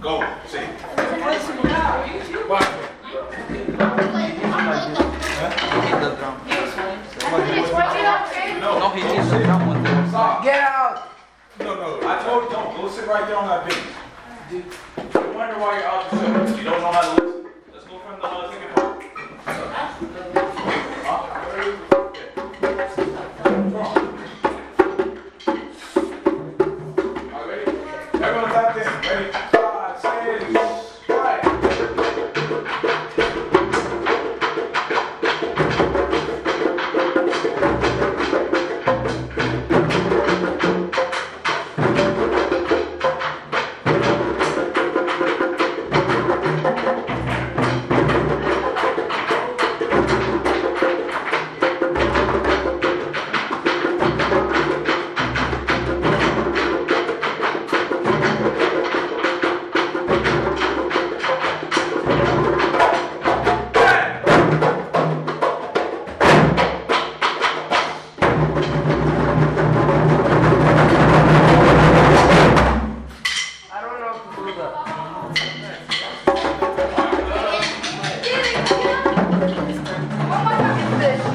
Get up. Go. See. No, he needs the drum one there. Get out! No, no. I told you, don't. Go sit right there on that bench. You wonder why you're out yourself. You don't know how to listen.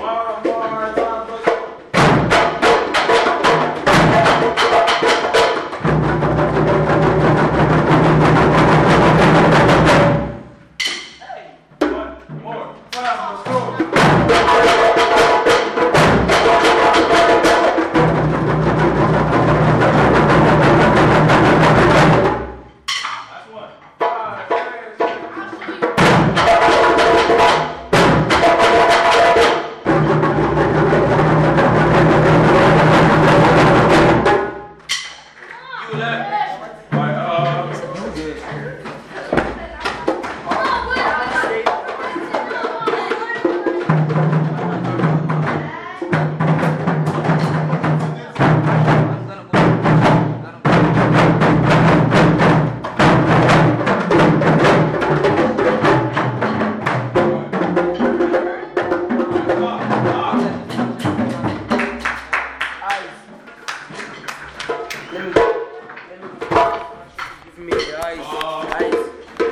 tomorrow.